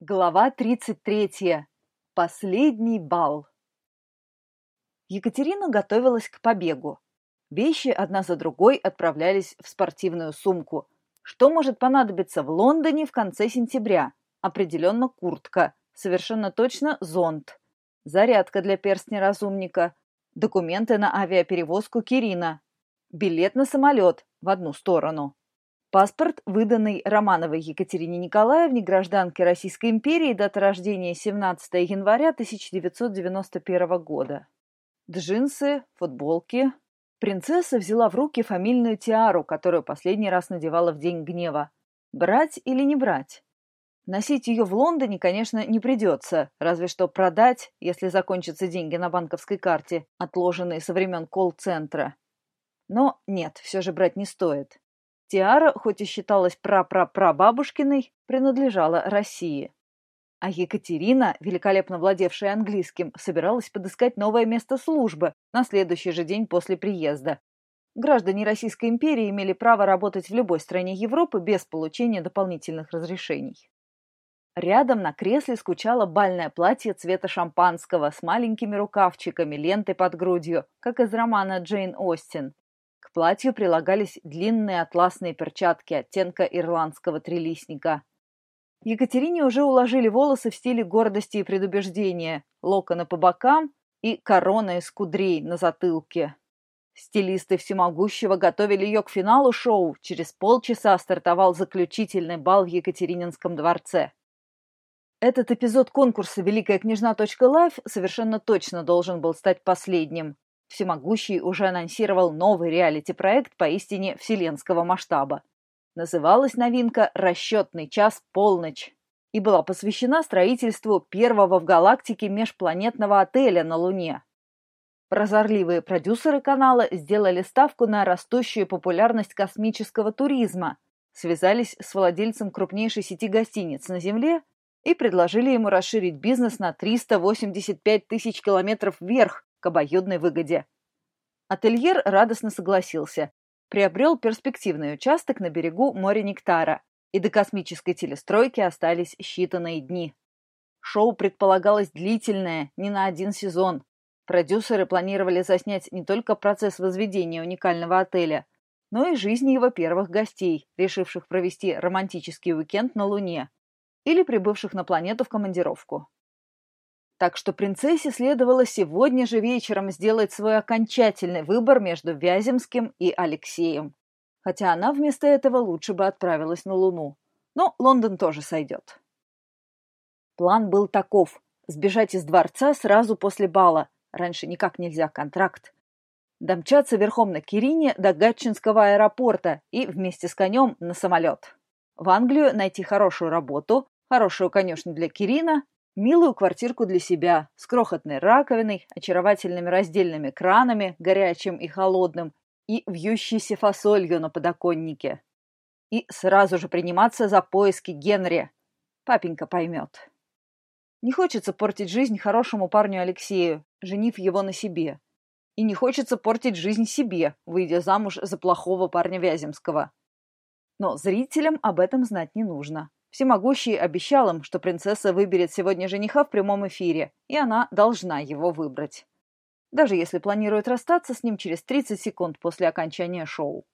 Глава 33. Последний бал. Екатерина готовилась к побегу. Вещи одна за другой отправлялись в спортивную сумку. Что может понадобиться в Лондоне в конце сентября? Определенно куртка, совершенно точно зонт, зарядка для перстня разумника, документы на авиаперевозку Кирина, билет на самолет в одну сторону. Паспорт, выданный Романовой Екатерине Николаевне, гражданке Российской империи, дата рождения 17 января 1991 года. Джинсы, футболки. Принцесса взяла в руки фамильную тиару, которую последний раз надевала в день гнева. Брать или не брать? Носить ее в Лондоне, конечно, не придется, разве что продать, если закончатся деньги на банковской карте, отложенные со времен колл-центра. Но нет, все же брать не стоит. Тиара, хоть и считалась прапрапрабабушкиной, принадлежала России. А Екатерина, великолепно владевшая английским, собиралась подыскать новое место службы на следующий же день после приезда. Граждане Российской империи имели право работать в любой стране Европы без получения дополнительных разрешений. Рядом на кресле скучало бальное платье цвета шампанского с маленькими рукавчиками, лентой под грудью, как из романа Джейн Остин платью прилагались длинные атласные перчатки оттенка ирландского трилистника. Екатерине уже уложили волосы в стиле гордости и предубеждения, локоны по бокам и корона из кудрей на затылке. Стилисты всемогущего готовили ее к финалу шоу. Через полчаса стартовал заключительный бал в Екатерининском дворце. Этот эпизод конкурса «Великая княжна.лайф» совершенно точно должен был стать последним. Всемогущий уже анонсировал новый реалити-проект поистине вселенского масштаба. Называлась новинка «Расчетный час полночь» и была посвящена строительству первого в галактике межпланетного отеля на Луне. Прозорливые продюсеры канала сделали ставку на растущую популярность космического туризма, связались с владельцем крупнейшей сети гостиниц на Земле и предложили ему расширить бизнес на 385 тысяч километров вверх к обоюдной выгоде. Ательер радостно согласился. Приобрел перспективный участок на берегу моря Нектара, и до космической телестройки остались считанные дни. Шоу предполагалось длительное, не на один сезон. Продюсеры планировали заснять не только процесс возведения уникального отеля, но и жизнь его первых гостей, решивших провести романтический уикенд на Луне или прибывших на планету в командировку. Так что принцессе следовало сегодня же вечером сделать свой окончательный выбор между Вяземским и Алексеем. Хотя она вместо этого лучше бы отправилась на Луну. Но Лондон тоже сойдет. План был таков – сбежать из дворца сразу после бала. Раньше никак нельзя контракт. Домчаться верхом на Кирине до Гатчинского аэропорта и вместе с конем на самолет. В Англию найти хорошую работу, хорошую конюшню для Кирина Милую квартирку для себя, с крохотной раковиной, очаровательными раздельными кранами, горячим и холодным, и вьющейся фасолью на подоконнике. И сразу же приниматься за поиски Генри. Папенька поймет. Не хочется портить жизнь хорошему парню Алексею, женив его на себе. И не хочется портить жизнь себе, выйдя замуж за плохого парня Вяземского. Но зрителям об этом знать не нужно. Всемогущий обещал им, что принцесса выберет сегодня жениха в прямом эфире, и она должна его выбрать. Даже если планирует расстаться с ним через 30 секунд после окончания шоу.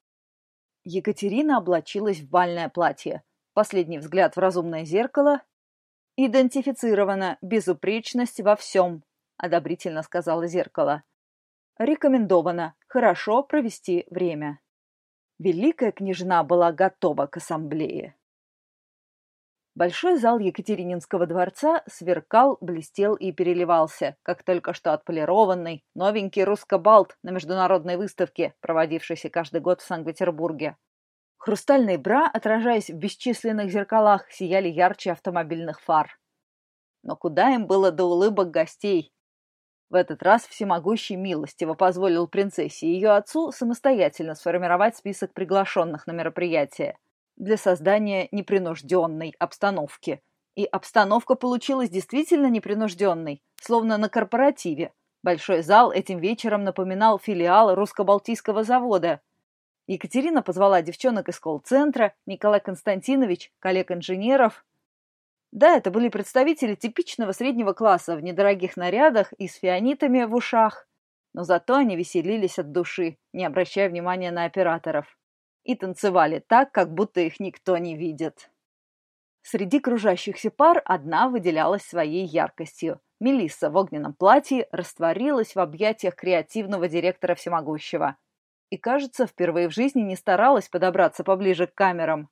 Екатерина облачилась в бальное платье. Последний взгляд в разумное зеркало. «Идентифицирована безупречность во всем», — одобрительно сказала зеркало. «Рекомендовано хорошо провести время». Великая княжна была готова к ассамблее. Большой зал Екатерининского дворца сверкал, блестел и переливался, как только что отполированный, новенький русско-балт на международной выставке, проводившейся каждый год в Санкт-Петербурге. Хрустальные бра, отражаясь в бесчисленных зеркалах, сияли ярче автомобильных фар. Но куда им было до улыбок гостей? В этот раз всемогущий милостиво позволил принцессе и ее отцу самостоятельно сформировать список приглашенных на мероприятие для создания непринужденной обстановки. И обстановка получилась действительно непринужденной, словно на корпоративе. Большой зал этим вечером напоминал филиал русско-балтийского завода. Екатерина позвала девчонок из колл-центра, Николай Константинович, коллег-инженеров. Да, это были представители типичного среднего класса в недорогих нарядах и с фианитами в ушах, но зато они веселились от души, не обращая внимания на операторов. И танцевали так, как будто их никто не видит. Среди кружащихся пар одна выделялась своей яркостью. Мелисса в огненном платье растворилась в объятиях креативного директора всемогущего. И, кажется, впервые в жизни не старалась подобраться поближе к камерам.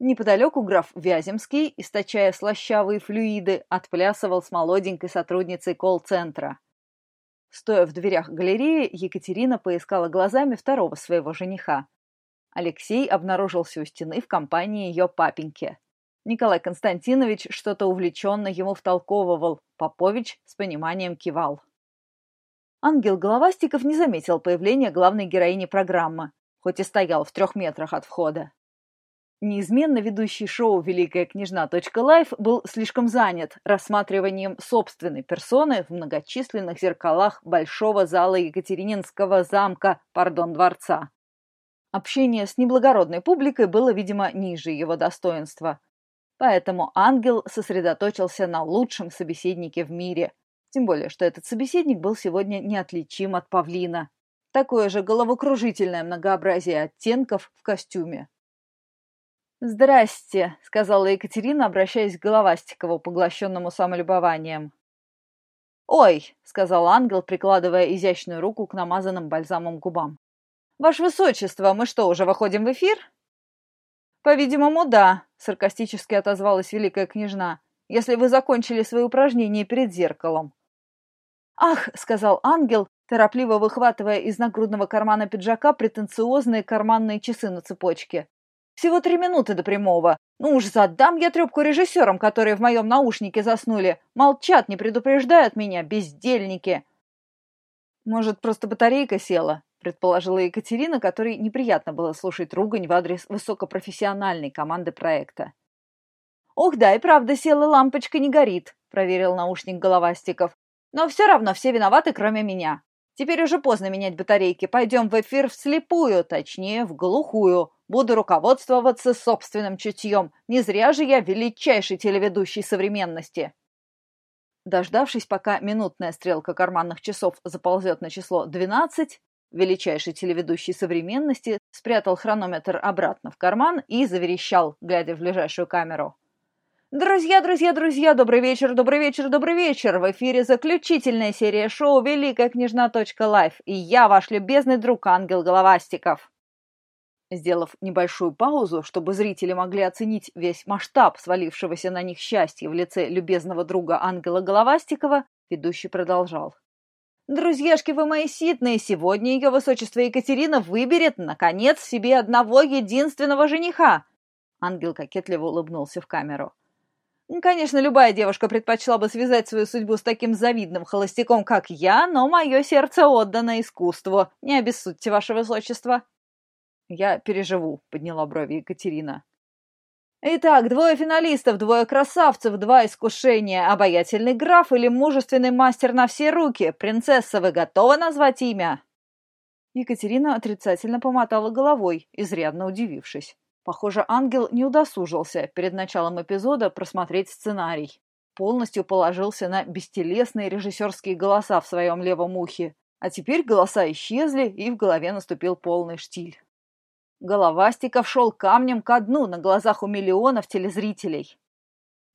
Неподалеку граф Вяземский, источая слащавые флюиды, отплясывал с молоденькой сотрудницей колл-центра. Стоя в дверях галереи, Екатерина поискала глазами второго своего жениха. Алексей обнаружился у стены в компании ее папеньки. Николай Константинович что-то увлеченно ему втолковывал, Попович с пониманием кивал. Ангел Головастиков не заметил появления главной героини программы, хоть и стоял в трех метрах от входа. Неизменно ведущий шоу «Великая княжна.лайф» был слишком занят рассматриванием собственной персоны в многочисленных зеркалах большого зала Екатерининского замка, пардон, дворца. Общение с неблагородной публикой было, видимо, ниже его достоинства. Поэтому ангел сосредоточился на лучшем собеседнике в мире. Тем более, что этот собеседник был сегодня неотличим от павлина. Такое же головокружительное многообразие оттенков в костюме. «Здрасте», — сказала Екатерина, обращаясь к Головастикову, поглощенному самолюбованием. «Ой», — сказал ангел, прикладывая изящную руку к намазанным бальзамом губам. «Ваше Высочество, мы что, уже выходим в эфир?» «По-видимому, да», — саркастически отозвалась великая княжна, «если вы закончили свои упражнения перед зеркалом». «Ах», — сказал ангел, торопливо выхватывая из нагрудного кармана пиджака претенциозные карманные часы на цепочке. Всего три минуты до прямого. Ну уж задам я трепку режиссерам, которые в моем наушнике заснули. Молчат, не предупреждают меня, бездельники. Может, просто батарейка села? Предположила Екатерина, которой неприятно было слушать ругань в адрес высокопрофессиональной команды проекта. «Ох, да, и правда села, лампочка не горит», — проверил наушник Головастиков. «Но все равно все виноваты, кроме меня. Теперь уже поздно менять батарейки. Пойдем в эфир вслепую, точнее, в глухую. Буду руководствоваться собственным чутьем. Не зря же я величайший телеведущий современности. Дождавшись, пока минутная стрелка карманных часов заползет на число 12, величайший телеведущий современности спрятал хронометр обратно в карман и заверещал, глядя в ближайшую камеру. Друзья, друзья, друзья, добрый вечер, добрый вечер, добрый вечер! В эфире заключительная серия шоу «Великая княжна.лайф» и я, ваш любезный друг Ангел Головастиков. Сделав небольшую паузу, чтобы зрители могли оценить весь масштаб свалившегося на них счастья в лице любезного друга Ангела Головастикова, ведущий продолжал. «Друзьяшки вы мои ситные, сегодня ее высочество Екатерина выберет, наконец, себе одного единственного жениха!» Ангел кокетливо улыбнулся в камеру. Конечно, любая девушка предпочла бы связать свою судьбу с таким завидным холостяком, как я, но мое сердце отдано искусству. Не обессудьте, ваше высочество. Я переживу, подняла брови Екатерина. Итак, двое финалистов, двое красавцев, два искушения. Обаятельный граф или мужественный мастер на все руки. Принцесса, вы готовы назвать имя? Екатерина отрицательно помотала головой, изрядно удивившись. Похоже, ангел не удосужился перед началом эпизода просмотреть сценарий. Полностью положился на бестелесные режиссерские голоса в своем левом ухе. А теперь голоса исчезли, и в голове наступил полный штиль. Головастиков шел камнем ко дну на глазах у миллионов телезрителей.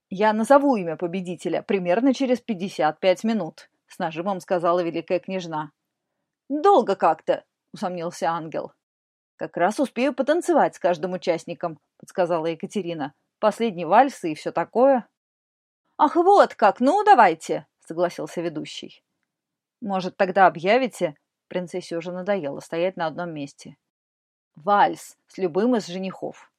«Я назову имя победителя примерно через 55 минут», — с нажимом сказала великая княжна. «Долго как-то», — усомнился ангел. «Как раз успею потанцевать с каждым участником», — подсказала Екатерина. «Последний вальс и все такое». «Ах, вот как! Ну, давайте!» — согласился ведущий. «Может, тогда объявите?» Принцессе уже надоело стоять на одном месте. «Вальс с любым из женихов».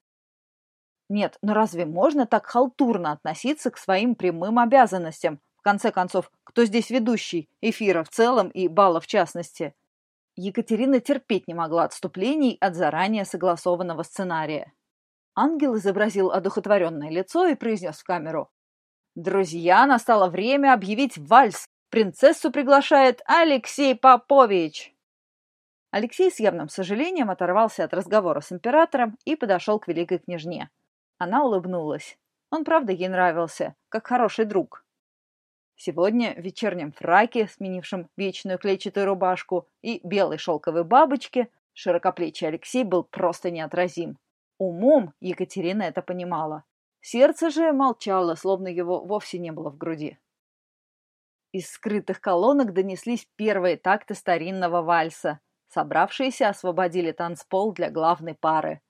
Нет, но разве можно так халтурно относиться к своим прямым обязанностям? В конце концов, кто здесь ведущий? Эфира в целом и бала в частности. Екатерина терпеть не могла отступлений от заранее согласованного сценария. Ангел изобразил одухотворенное лицо и произнес в камеру. «Друзья, настало время объявить вальс. Принцессу приглашает Алексей Попович!» Алексей с явным сожалением оторвался от разговора с императором и подошел к великой княжне. Она улыбнулась. Он правда ей нравился, как хороший друг. Сегодня в вечернем фраке, сменившем вечную клетчатую рубашку и белой шелковой бабочке, широкоплечий Алексей был просто неотразим. Умом Екатерина это понимала. Сердце же молчало, словно его вовсе не было в груди. Из скрытых колонок донеслись первые такты старинного вальса. Собравшиеся освободили танцпол для главной пары.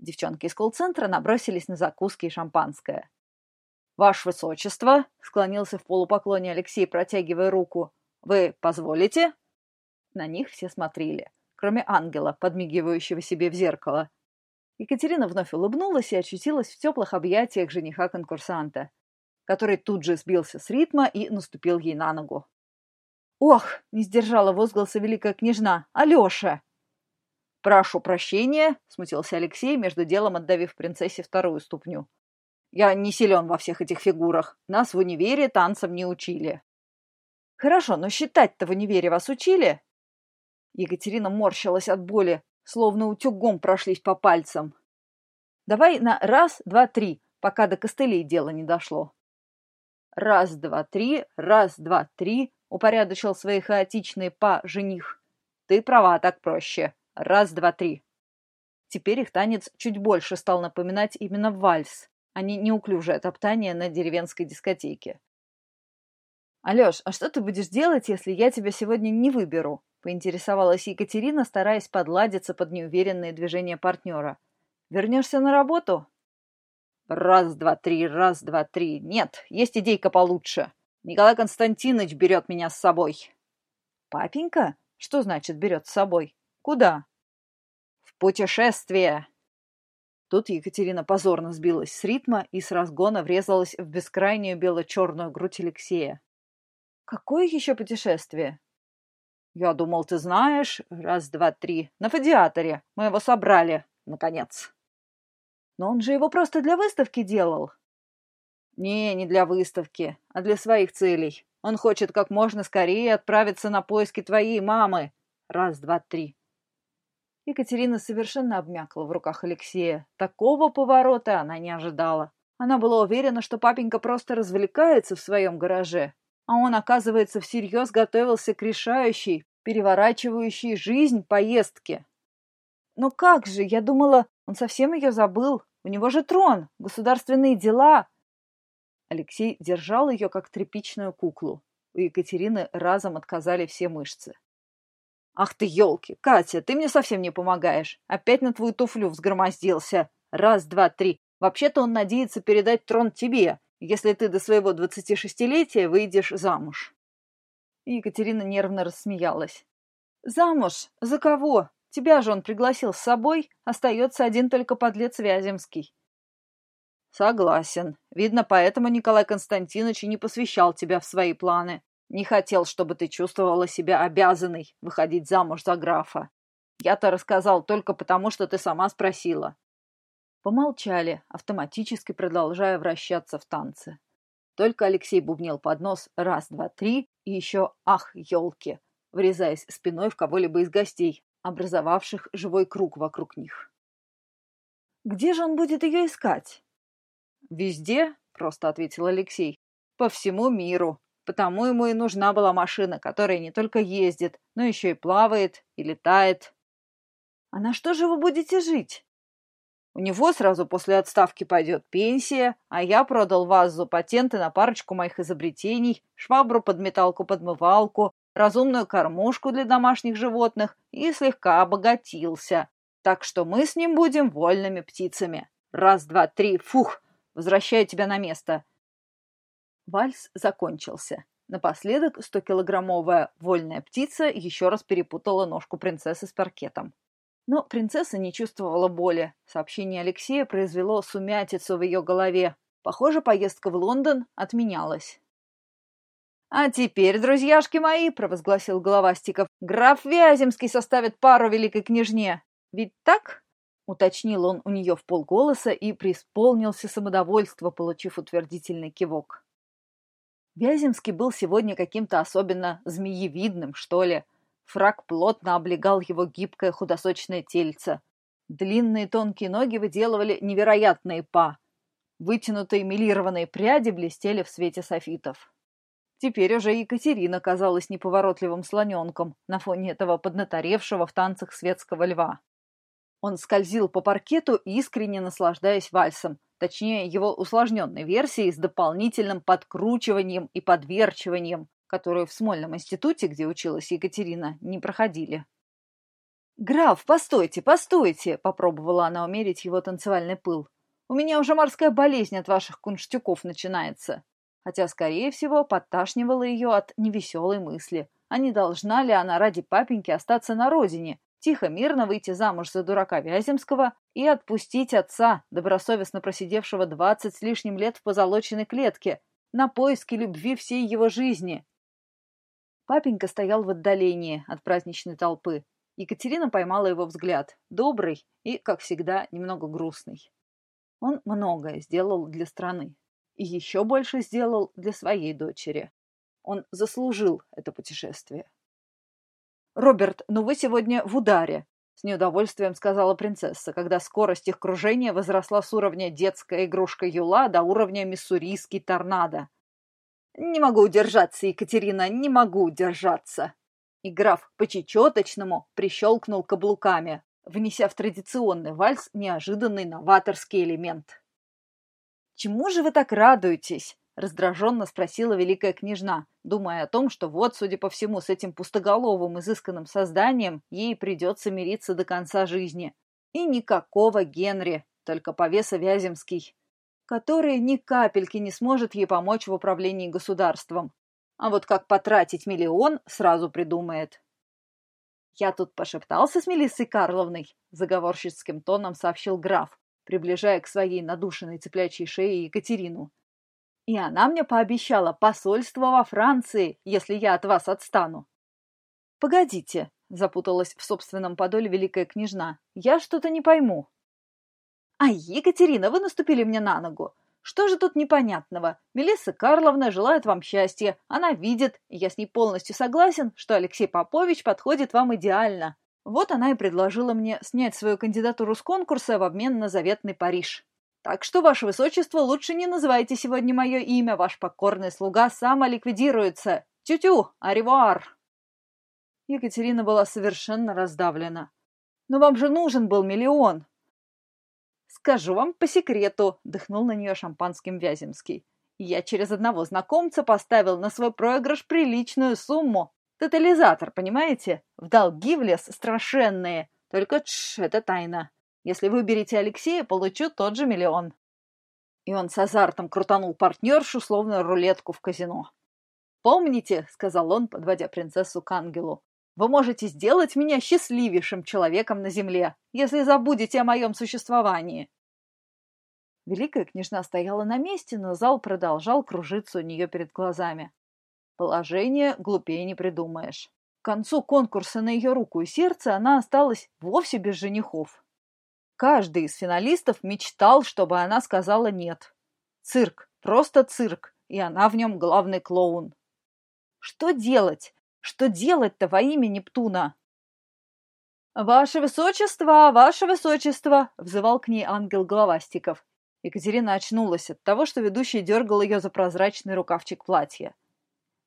Девчонки из колл-центра набросились на закуски и шампанское. «Ваше высочество!» — склонился в полупоклоне Алексей, протягивая руку. «Вы позволите?» На них все смотрели, кроме ангела, подмигивающего себе в зеркало. Екатерина вновь улыбнулась и очутилась в теплых объятиях жениха-конкурсанта, который тут же сбился с ритма и наступил ей на ногу. «Ох!» — не сдержала возгласа великая княжна. «Алеша!» «Прошу прощения», — смутился Алексей, между делом отдавив принцессе вторую ступню. «Я не силен во всех этих фигурах. Нас в универе танцам не учили». «Хорошо, но считать-то в универе вас учили?» Екатерина морщилась от боли, словно утюгом прошлись по пальцам. «Давай на раз, два, три, пока до костылей дело не дошло». «Раз, два, три, раз, два, три», — упорядочил свои хаотичные па жених. «Ты права, так проще. Раз, два, три. Теперь их танец чуть больше стал напоминать именно вальс, а не неуклюжее топтание на деревенской дискотеке. «Алеш, а что ты будешь делать, если я тебя сегодня не выберу?» — поинтересовалась Екатерина, стараясь подладиться под неуверенные движения партнера. «Вернешься на работу?» «Раз, два, три, раз, два, три. Нет, есть идейка получше. Николай Константинович берет меня с собой». «Папенька? Что значит берет с собой?» Куда? В путешествие. Тут Екатерина позорно сбилась с ритма и с разгона врезалась в бескрайнюю бело-черную грудь Алексея. Какое еще путешествие? Я думал, ты знаешь. Раз, два, три. На фадиаторе. Мы его собрали, наконец. Но он же его просто для выставки делал. Не, не для выставки, а для своих целей. Он хочет как можно скорее отправиться на поиски твоей мамы. Раз, два, три. Екатерина совершенно обмякла в руках Алексея. Такого поворота она не ожидала. Она была уверена, что папенька просто развлекается в своем гараже, а он, оказывается, всерьез готовился к решающей, переворачивающей жизнь поездке. Но как же, я думала, он совсем ее забыл. У него же трон, государственные дела. Алексей держал ее, как тряпичную куклу. У Екатерины разом отказали все мышцы. «Ах ты, елки! Катя, ты мне совсем не помогаешь. Опять на твою туфлю взгромоздился. Раз, два, три. Вообще-то он надеется передать трон тебе, если ты до своего двадцатишестилетия выйдешь замуж». Екатерина нервно рассмеялась. «Замуж? За кого? Тебя же он пригласил с собой. Остается один только подлец Вяземский». «Согласен. Видно, поэтому Николай Константинович и не посвящал тебя в свои планы. Не хотел, чтобы ты чувствовала себя обязанной выходить замуж за графа. Я-то рассказал только потому, что ты сама спросила. Помолчали, автоматически продолжая вращаться в танце. Только Алексей бубнил под нос раз, два, три и еще «ах, елки», врезаясь спиной в кого-либо из гостей, образовавших живой круг вокруг них. «Где же он будет ее искать?» «Везде», — просто ответил Алексей. «По всему миру. Потому ему и нужна была машина, которая не только ездит, но еще и плавает и летает. А на что же вы будете жить? У него сразу после отставки пойдет пенсия, а я продал вазу патенты на парочку моих изобретений, швабру, подметалку-подмывалку, разумную кормушку для домашних животных и слегка обогатился. Так что мы с ним будем вольными птицами. Раз, два, три, фух, возвращаю тебя на место. Вальс закончился. Напоследок 100-килограммовая вольная птица еще раз перепутала ножку принцессы с паркетом. Но принцесса не чувствовала боли. Сообщение Алексея произвело сумятицу в ее голове. Похоже, поездка в Лондон отменялась. «А теперь, друзьяшки мои», — провозгласил Головастиков, — «граф Вяземский составит пару великой княжне. Ведь так?» — уточнил он у нее в полголоса и преисполнился самодовольства, получив утвердительный кивок. Вяземский был сегодня каким-то особенно змеевидным, что ли. Фрак плотно облегал его гибкое худосочное тельце. Длинные тонкие ноги выделывали невероятные па. Вытянутые милированные пряди блестели в свете софитов. Теперь уже Екатерина казалась неповоротливым слоненком на фоне этого поднаторевшего в танцах светского льва. Он скользил по паркету, искренне наслаждаясь вальсом, точнее его усложненной версией с дополнительным подкручиванием и подверчиванием, которую в Смольном институте, где училась Екатерина, не проходили. «Граф, постойте, постойте!» – попробовала она умерить его танцевальный пыл. «У меня уже морская болезнь от ваших кунштюков начинается». Хотя, скорее всего, подташнивала ее от невеселой мысли. А не должна ли она ради папеньки остаться на родине, тихо, мирно выйти замуж за дурака Вяземского и отпустить отца, добросовестно просидевшего двадцать с лишним лет в позолоченной клетке, на поиски любви всей его жизни? Папенька стоял в отдалении от праздничной толпы, Екатерина поймала его взгляд, добрый и, как всегда, немного грустный. Он многое сделал для страны и еще больше сделал для своей дочери. Он заслужил это путешествие. «Роберт, ну вы сегодня в ударе», — с неудовольствием сказала принцесса, когда скорость их кружения возросла с уровня детская игрушка Юла до уровня миссурийский торнадо. «Не могу удержаться, Екатерина, не могу удержаться», и граф по-чечеточному прищелкнул каблуками, внеся в традиционный вальс неожиданный новаторский элемент. «Чему же вы так радуетесь?» — раздраженно спросила великая княжна, думая о том, что вот, судя по всему, с этим пустоголовым изысканным созданием ей придется мириться до конца жизни. И никакого Генри, только повеса Вяземский, который ни капельки не сможет ей помочь в управлении государством, а вот как потратить миллион, сразу придумает. «Я тут пошептался с Мелиссой Карловной», — заговорщицким тоном сообщил граф, приближая к своей надушенной цеплячей шее Екатерину. «И она мне пообещала посольство во Франции, если я от вас отстану». «Погодите», — запуталась в собственном подоле великая княжна, — «я что-то не пойму». «Ай, Екатерина, вы наступили мне на ногу. Что же тут непонятного? Мелисса Карловна желает вам счастья. Она видит, и я с ней полностью согласен, что Алексей Попович подходит вам идеально. Вот она и предложила мне снять свою кандидатуру с конкурса в обмен на заветный Париж. Так что, ваше высочество, лучше не называйте сегодня мое имя. Ваш покорный слуга самоликвидируется. Тю-тю, аревуар. Екатерина была совершенно раздавлена. Но вам же нужен был миллион. «Скажу вам по секрету», — дыхнул на нее шампанским Вяземский. «Я через одного знакомца поставил на свой проигрыш приличную сумму. Тотализатор, понимаете? В долги влез страшенные. Только тш, это тайна. Если выберете Алексея, получу тот же миллион». И он с азартом крутанул партнершу, словно рулетку в казино. «Помните», — сказал он, подводя принцессу к ангелу, вы можете сделать меня счастливейшим человеком на земле, если забудете о моем существовании. Великая княжна стояла на месте, но зал продолжал кружиться у нее перед глазами. Положение глупее не придумаешь. К концу конкурса на ее руку и сердце она осталась вовсе без женихов. Каждый из финалистов мечтал, чтобы она сказала «нет». Цирк, просто цирк, и она в нем главный клоун. Что делать? Что делать-то во имя Нептуна? «Ваше высочество, ваше высочество!» — взывал к ней ангел Головастиков. Екатерина очнулась от того, что ведущий дергал ее за прозрачный рукавчик платья.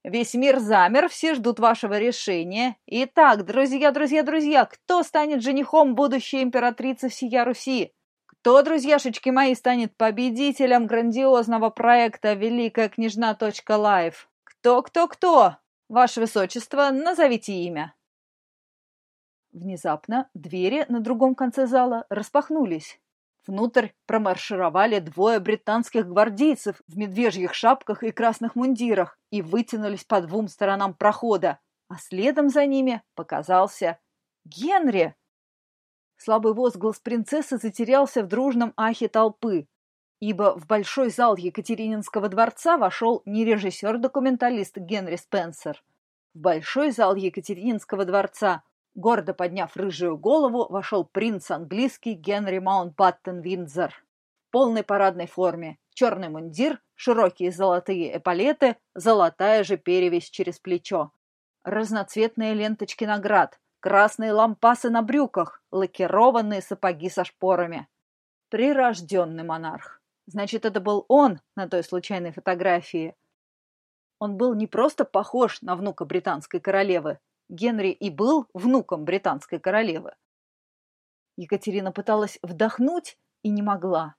«Весь мир замер, все ждут вашего решения. Итак, друзья, друзья, друзья, кто станет женихом будущей императрицы всея Руси? Кто, друзьяшечки мои, станет победителем грандиозного проекта «Великая княжна.лайв»? Кто, кто, кто? Ваше Высочество, назовите имя. Внезапно двери на другом конце зала распахнулись. Внутрь промаршировали двое британских гвардейцев в медвежьих шапках и красных мундирах и вытянулись по двум сторонам прохода, а следом за ними показался Генри. Слабый возглас принцессы затерялся в дружном ахе толпы ибо в большой зал Екатерининского дворца вошел не режиссер-документалист Генри Спенсер. В большой зал Екатерининского дворца, гордо подняв рыжую голову, вошел принц английский Генри Маунтбаттен Виндзор. В полной парадной форме, черный мундир, широкие золотые эполеты, золотая же перевязь через плечо. Разноцветные ленточки наград, красные лампасы на брюках, лакированные сапоги со шпорами. Прирожденный монарх. Значит, это был он на той случайной фотографии. Он был не просто похож на внука британской королевы. Генри и был внуком британской королевы. Екатерина пыталась вдохнуть и не могла.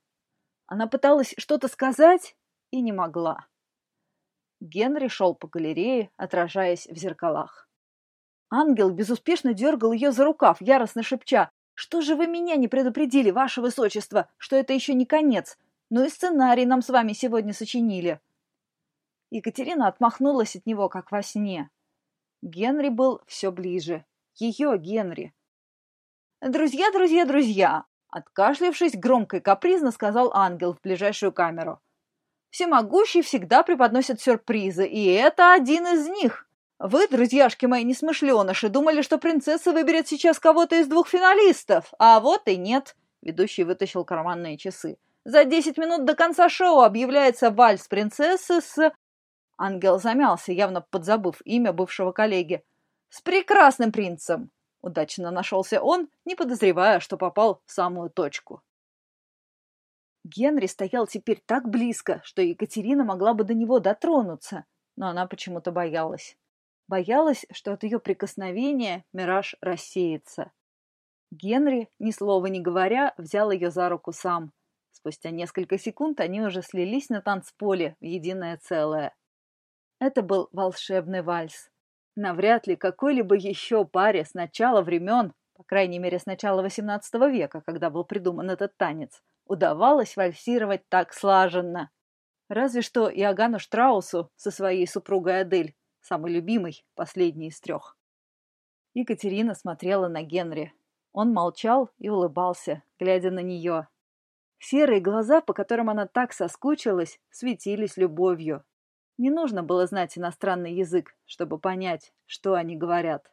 Она пыталась что-то сказать и не могла. Генри шел по галерее, отражаясь в зеркалах. Ангел безуспешно дергал ее за рукав, яростно шепча «Что же вы меня не предупредили, ваше высочество, что это еще не конец? Ну и сценарий нам с вами сегодня сочинили». Екатерина отмахнулась от него, как во сне. Генри был все ближе. Ее Генри. «Друзья, друзья, друзья!» Откашлявшись, громко и капризно сказал ангел в ближайшую камеру. «Всемогущий всегда преподносит сюрпризы, и это один из них. Вы, друзьяшки мои несмышленыши, думали, что принцесса выберет сейчас кого-то из двух финалистов, а вот и нет». Ведущий вытащил карманные часы. «За десять минут до конца шоу объявляется вальс принцессы с...» Ангел замялся, явно подзабыв имя бывшего коллеги. «С прекрасным принцем!» Удачно нашелся он, не подозревая, что попал в самую точку. Генри стоял теперь так близко, что Екатерина могла бы до него дотронуться, но она почему-то боялась. Боялась, что от ее прикосновения мираж рассеется. Генри, ни слова не говоря, взял ее за руку сам. Спустя несколько секунд они уже слились на танцполе в единое целое. Это был волшебный вальс. Навряд ли какой-либо еще паре с начала времен, по крайней мере с начала XVIII века, когда был придуман этот танец, удавалось вальсировать так слаженно. Разве что Иоганну Штраусу со своей супругой Адель, самый любимый, последний из трех. Екатерина смотрела на Генри. Он молчал и улыбался, глядя на нее. Серые глаза, по которым она так соскучилась, светились любовью. Не нужно было знать иностранный язык, чтобы понять, что они говорят.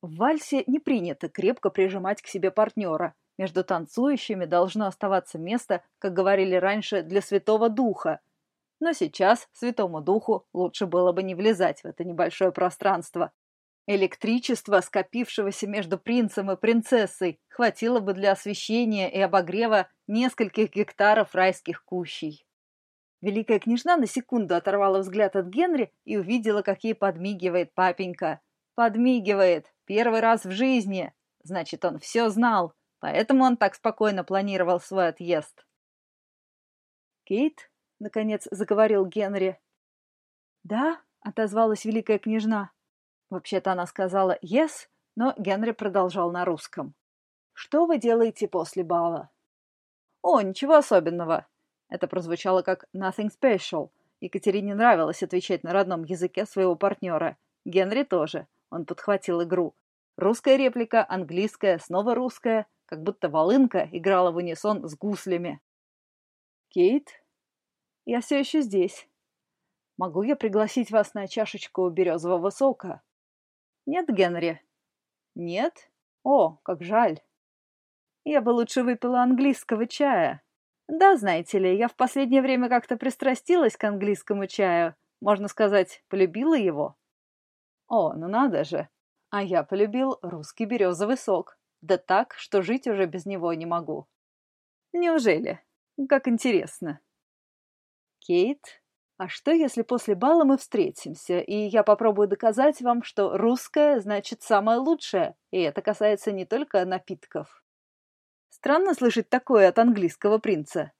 В вальсе не принято крепко прижимать к себе партнера. Между танцующими должно оставаться место, как говорили раньше, для Святого Духа. Но сейчас Святому Духу лучше было бы не влезать в это небольшое пространство. Электричество, скопившегося между принцем и принцессой, хватило бы для освещения и обогрева нескольких гектаров райских кущей. Великая княжна на секунду оторвала взгляд от Генри и увидела, как ей подмигивает папенька. Подмигивает. Первый раз в жизни. Значит, он все знал. Поэтому он так спокойно планировал свой отъезд. «Кейт?» — наконец заговорил Генри. «Да?» — отозвалась великая княжна. Вообще-то она сказала «yes», но Генри продолжал на русском. «Что вы делаете после бала?» «О, ничего особенного. Это прозвучало как «nothing special». Екатерине нравилось отвечать на родном языке своего партнера. Генри тоже. Он подхватил игру. Русская реплика, английская, снова русская, как будто волынка играла в унисон с гуслями. «Кейт, я все еще здесь. Могу я пригласить вас на чашечку березового сока?» «Нет, Генри?» «Нет? О, как жаль. Я бы лучше выпила английского чая». Да, знаете ли, я в последнее время как-то пристрастилась к английскому чаю. Можно сказать, полюбила его. О, ну надо же. А я полюбил русский березовый сок. Да так, что жить уже без него не могу. Неужели? Как интересно. Кейт, а что, если после бала мы встретимся, и я попробую доказать вам, что русское значит самое лучшее, и это касается не только напитков? Странно слышать такое от английского принца.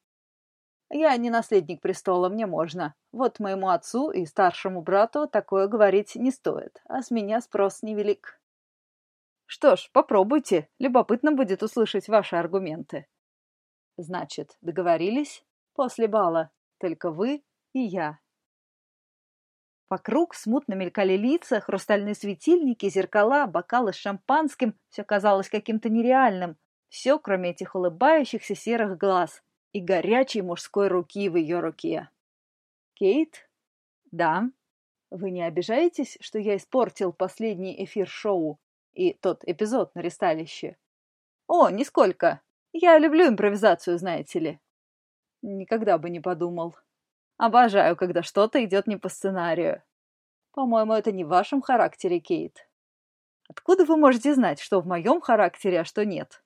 Я не наследник престола, мне можно. Вот моему отцу и старшему брату такое говорить не стоит, а с меня спрос невелик. Что ж, попробуйте, любопытно будет услышать ваши аргументы. Значит, договорились? После бала. Только вы и я. Вокруг смутно мелькали лица, хрустальные светильники, зеркала, бокалы с шампанским. Все казалось каким-то нереальным, все, кроме этих улыбающихся серых глаз и горячей мужской руки в ее руке. «Кейт?» «Да». «Вы не обижаетесь, что я испортил последний эфир шоу и тот эпизод на ресталище?» «О, нисколько. Я люблю импровизацию, знаете ли». «Никогда бы не подумал. Обожаю, когда что-то идет не по сценарию. По-моему, это не в вашем характере, Кейт. Откуда вы можете знать, что в моем характере, а что нет?»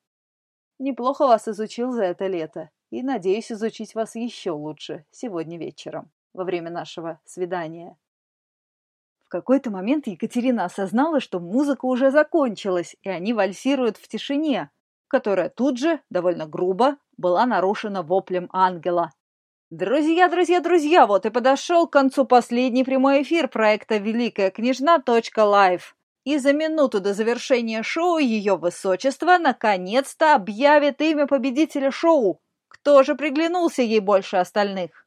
Неплохо вас изучил за это лето. и надеюсь изучить вас еще лучше сегодня вечером, во время нашего свидания. В какой-то момент Екатерина осознала, что музыка уже закончилась, и они вальсируют в тишине, которая тут же, довольно грубо, была нарушена воплем ангела. Друзья, друзья, друзья, вот и подошел к концу последний прямой эфир проекта «Великая княжна. Лайв». И за минуту до завершения шоу ее высочество наконец-то объявит имя победителя шоу. Кто же приглянулся ей больше остальных?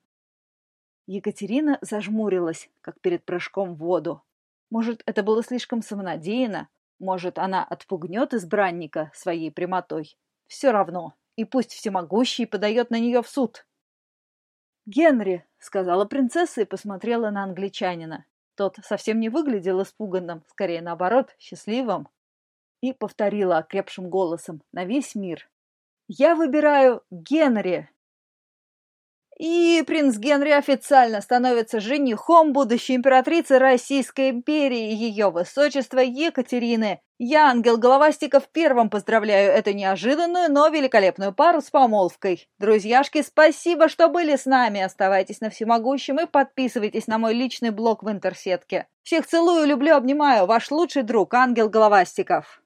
Екатерина зажмурилась, как перед прыжком в воду. Может, это было слишком самонадеянно? Может, она отпугнет избранника своей прямотой? Все равно, и пусть всемогущий подает на нее в суд. «Генри», — сказала принцесса и посмотрела на англичанина. Тот совсем не выглядел испуганным, скорее наоборот, счастливым. И повторила окрепшим голосом на весь мир. «Я выбираю Генри!» И принц Генри официально становится женихом будущей императрицы Российской империи, ее высочества Екатерины. Я, ангел Головастиков, первым поздравляю эту неожиданную, но великолепную пару с помолвкой. Друзьяшки, спасибо, что были с нами. Оставайтесь на всемогущем и подписывайтесь на мой личный блог в интерсетке. Всех целую, люблю, обнимаю. Ваш лучший друг, ангел Головастиков.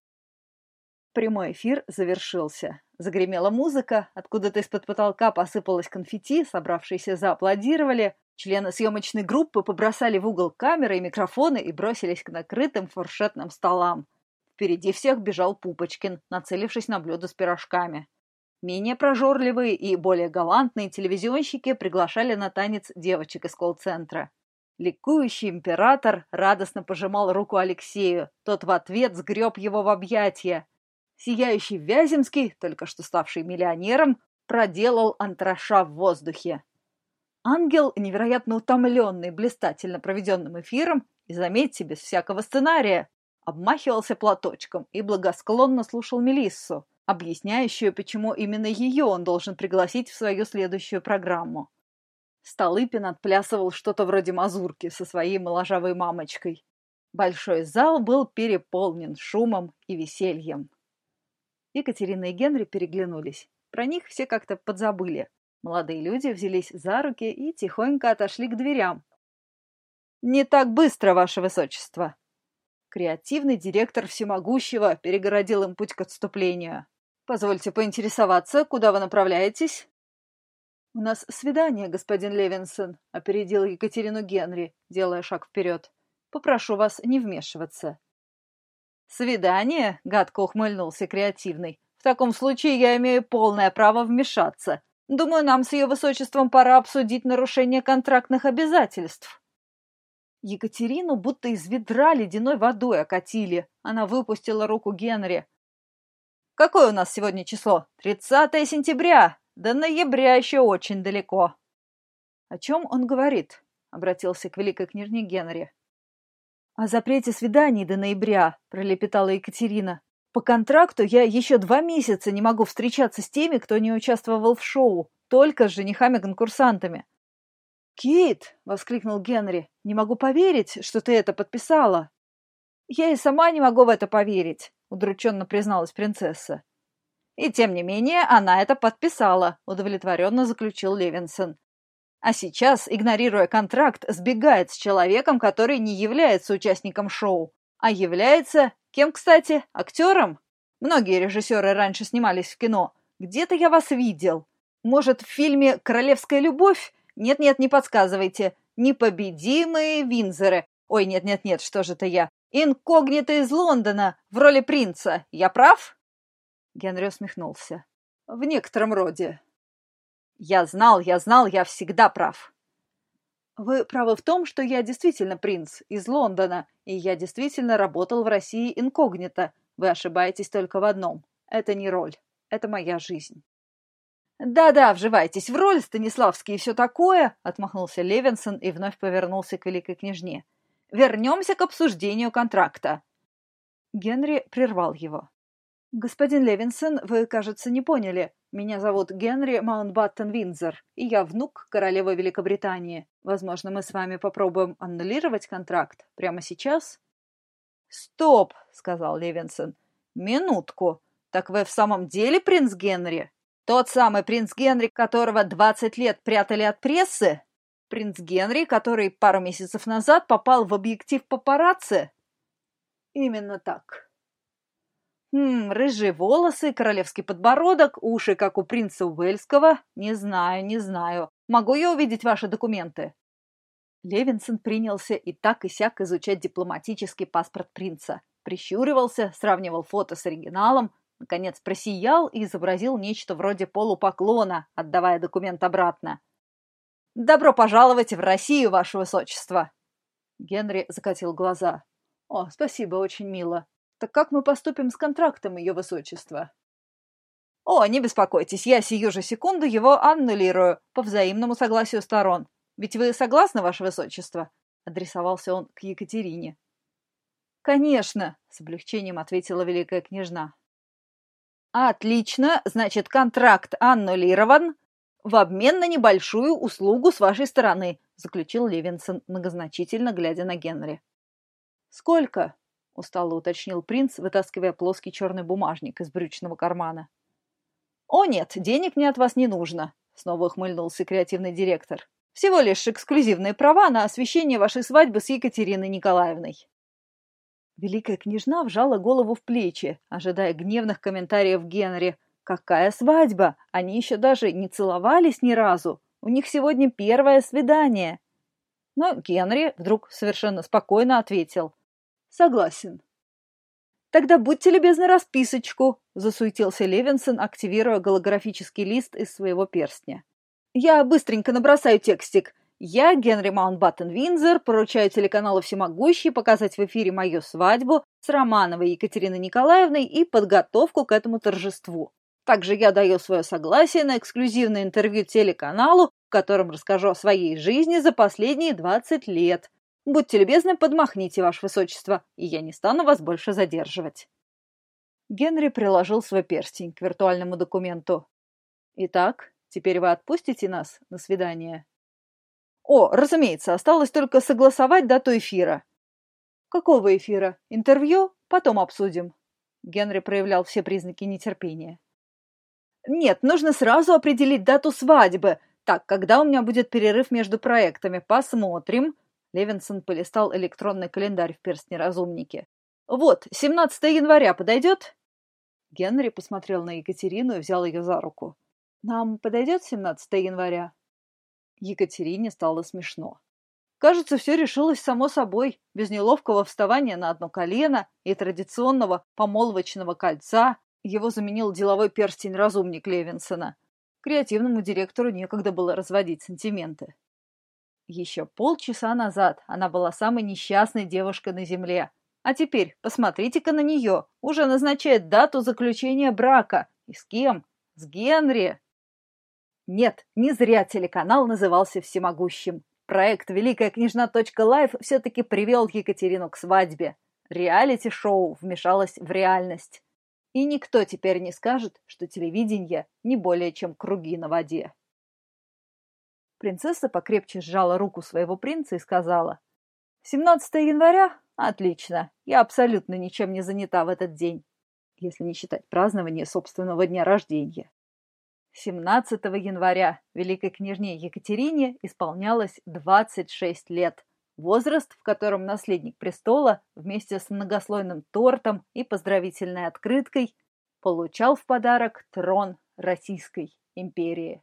Прямой эфир завершился. Загремела музыка, откуда-то из-под потолка посыпалось конфетти, собравшиеся зааплодировали. Члены съемочной группы побросали в угол камеры и микрофоны и бросились к накрытым фуршетным столам. Впереди всех бежал Пупочкин, нацелившись на блюдо с пирожками. Менее прожорливые и более галантные телевизионщики приглашали на танец девочек из колл-центра. Ликующий император радостно пожимал руку Алексею. Тот в ответ сгреб его в объятия. Сияющий Вяземский, только что ставший миллионером, проделал антраша в воздухе. Ангел, невероятно утомленный блистательно проведенным эфиром, и, заметьте, без всякого сценария, обмахивался платочком и благосклонно слушал Мелиссу, объясняющую, почему именно ее он должен пригласить в свою следующую программу. Столыпин отплясывал что-то вроде мазурки со своей моложавой мамочкой. Большой зал был переполнен шумом и весельем. Екатерина и Генри переглянулись. Про них все как-то подзабыли. Молодые люди взялись за руки и тихонько отошли к дверям. «Не так быстро, ваше высочество!» Креативный директор всемогущего перегородил им путь к отступлению. «Позвольте поинтересоваться, куда вы направляетесь?» «У нас свидание, господин Левинсон», — опередил Екатерину Генри, делая шаг вперед. «Попрошу вас не вмешиваться». «Свидание?» — гадко ухмыльнулся креативный. «В таком случае я имею полное право вмешаться. Думаю, нам с ее высочеством пора обсудить нарушение контрактных обязательств». Екатерину будто из ведра ледяной водой окатили. Она выпустила руку Генри. «Какое у нас сегодня число? 30 сентября! До ноября еще очень далеко!» «О чем он говорит?» — обратился к великой княжне Генри. «О запрете свиданий до ноября», — пролепетала Екатерина. «По контракту я еще два месяца не могу встречаться с теми, кто не участвовал в шоу, только с женихами-конкурсантами». «Кит!» — воскликнул Генри. «Не могу поверить, что ты это подписала». «Я и сама не могу в это поверить», — удрученно призналась принцесса. «И тем не менее она это подписала», — удовлетворенно заключил Левинсон. А сейчас, игнорируя контракт, сбегает с человеком, который не является участником шоу, а является, кем, кстати, актером. Многие режиссеры раньше снимались в кино. Где-то я вас видел. Может, в фильме «Королевская любовь»? Нет-нет, не подсказывайте. Непобедимые Винзеры. Ой, нет-нет-нет, что же это я? Инкогнито из Лондона, в роли принца. Я прав? Генри усмехнулся. В некотором роде. Я знал, я знал, я всегда прав. Вы правы в том, что я действительно принц из Лондона, и я действительно работал в России инкогнито. Вы ошибаетесь только в одном. Это не роль. Это моя жизнь. «Да-да, вживайтесь в роль, Станиславский, и все такое», — отмахнулся Левинсон и вновь повернулся к великой княжне. «Вернемся к обсуждению контракта». Генри прервал его. «Господин Левинсон, вы, кажется, не поняли. Меня зовут Генри Маунтбаттен Виндзор, и я внук королевы Великобритании. Возможно, мы с вами попробуем аннулировать контракт прямо сейчас?» «Стоп!» — сказал Левинсон. «Минутку. Так вы в самом деле принц Генри?» Тот самый принц Генри, которого 20 лет прятали от прессы? Принц Генри, который пару месяцев назад попал в объектив папарацци? Именно так. Хм, рыжие волосы, королевский подбородок, уши, как у принца Уэльского. Не знаю, не знаю. Могу я увидеть ваши документы? Левинсон принялся и так и сяк изучать дипломатический паспорт принца. Прищуривался, сравнивал фото с оригиналом, наконец просиял и изобразил нечто вроде полупоклона, отдавая документ обратно. «Добро пожаловать в Россию, ваше высочество!» Генри закатил глаза. «О, спасибо, очень мило. Так как мы поступим с контрактом, ее высочество?» «О, не беспокойтесь, я сию же секунду его аннулирую по взаимному согласию сторон. Ведь вы согласны, ваше высочество?» Адресовался он к Екатерине. «Конечно!» — с облегчением ответила великая княжна. «Отлично! Значит, контракт аннулирован в обмен на небольшую услугу с вашей стороны», заключил Левинсон, многозначительно глядя на Генри. «Сколько?» — устало уточнил принц, вытаскивая плоский черный бумажник из брючного кармана. «О нет, денег мне от вас не нужно», — снова ухмыльнулся креативный директор. «Всего лишь эксклюзивные права на освещение вашей свадьбы с Екатериной Николаевной». Великая княжна вжала голову в плечи, ожидая гневных комментариев Генри. «Какая свадьба? Они еще даже не целовались ни разу. У них сегодня первое свидание». Но Генри вдруг совершенно спокойно ответил. «Согласен». «Тогда будьте любезны расписочку», — засуетился Левинсон, активируя голографический лист из своего перстня. «Я быстренько набросаю текстик. Я, Генри Маунтбаттен Виндзор, поручаю телеканалу «Всемогущий» показать в эфире мою свадьбу с Романовой Екатериной Николаевной и подготовку к этому торжеству. Также я даю свое согласие на эксклюзивное интервью телеканалу, в котором расскажу о своей жизни за последние 20 лет. Будьте любезны, подмахните, Ваше Высочество, и я не стану вас больше задерживать. Генри приложил свой перстень к виртуальному документу. «Итак, теперь вы отпустите нас на свидание?» О, разумеется, осталось только согласовать дату эфира. Какого эфира? Интервью? Потом обсудим. Генри проявлял все признаки нетерпения. Нет, нужно сразу определить дату свадьбы. Так, когда у меня будет перерыв между проектами? Посмотрим. Левинсон полистал электронный календарь в перстне разумники. Вот, 17 января подойдет? Генри посмотрел на Екатерину и взял ее за руку. Нам подойдет 17 января? Екатерине стало смешно. Кажется, все решилось само собой, без неловкого вставания на одно колено и традиционного помолвочного кольца. Его заменил деловой перстень разумник Левинсона. Креативному директору некогда было разводить сантименты. Еще полчаса назад она была самой несчастной девушкой на земле. А теперь, посмотрите-ка на нее, уже назначает дату заключения брака. И с кем? С Генри. Нет, не зря телеканал назывался «Всемогущим». Проект «Великая княжна.лайф» все-таки привел Екатерину к свадьбе. Реалити-шоу вмешалось в реальность. И никто теперь не скажет, что телевидение не более чем круги на воде. Принцесса покрепче сжала руку своего принца и сказала, «17 января? Отлично. Я абсолютно ничем не занята в этот день, если не считать празднования собственного дня рождения». 17 января великой княжне Екатерине исполнялось 26 лет. Возраст, в котором наследник престола вместе с многослойным тортом и поздравительной открыткой получал в подарок трон Российской империи.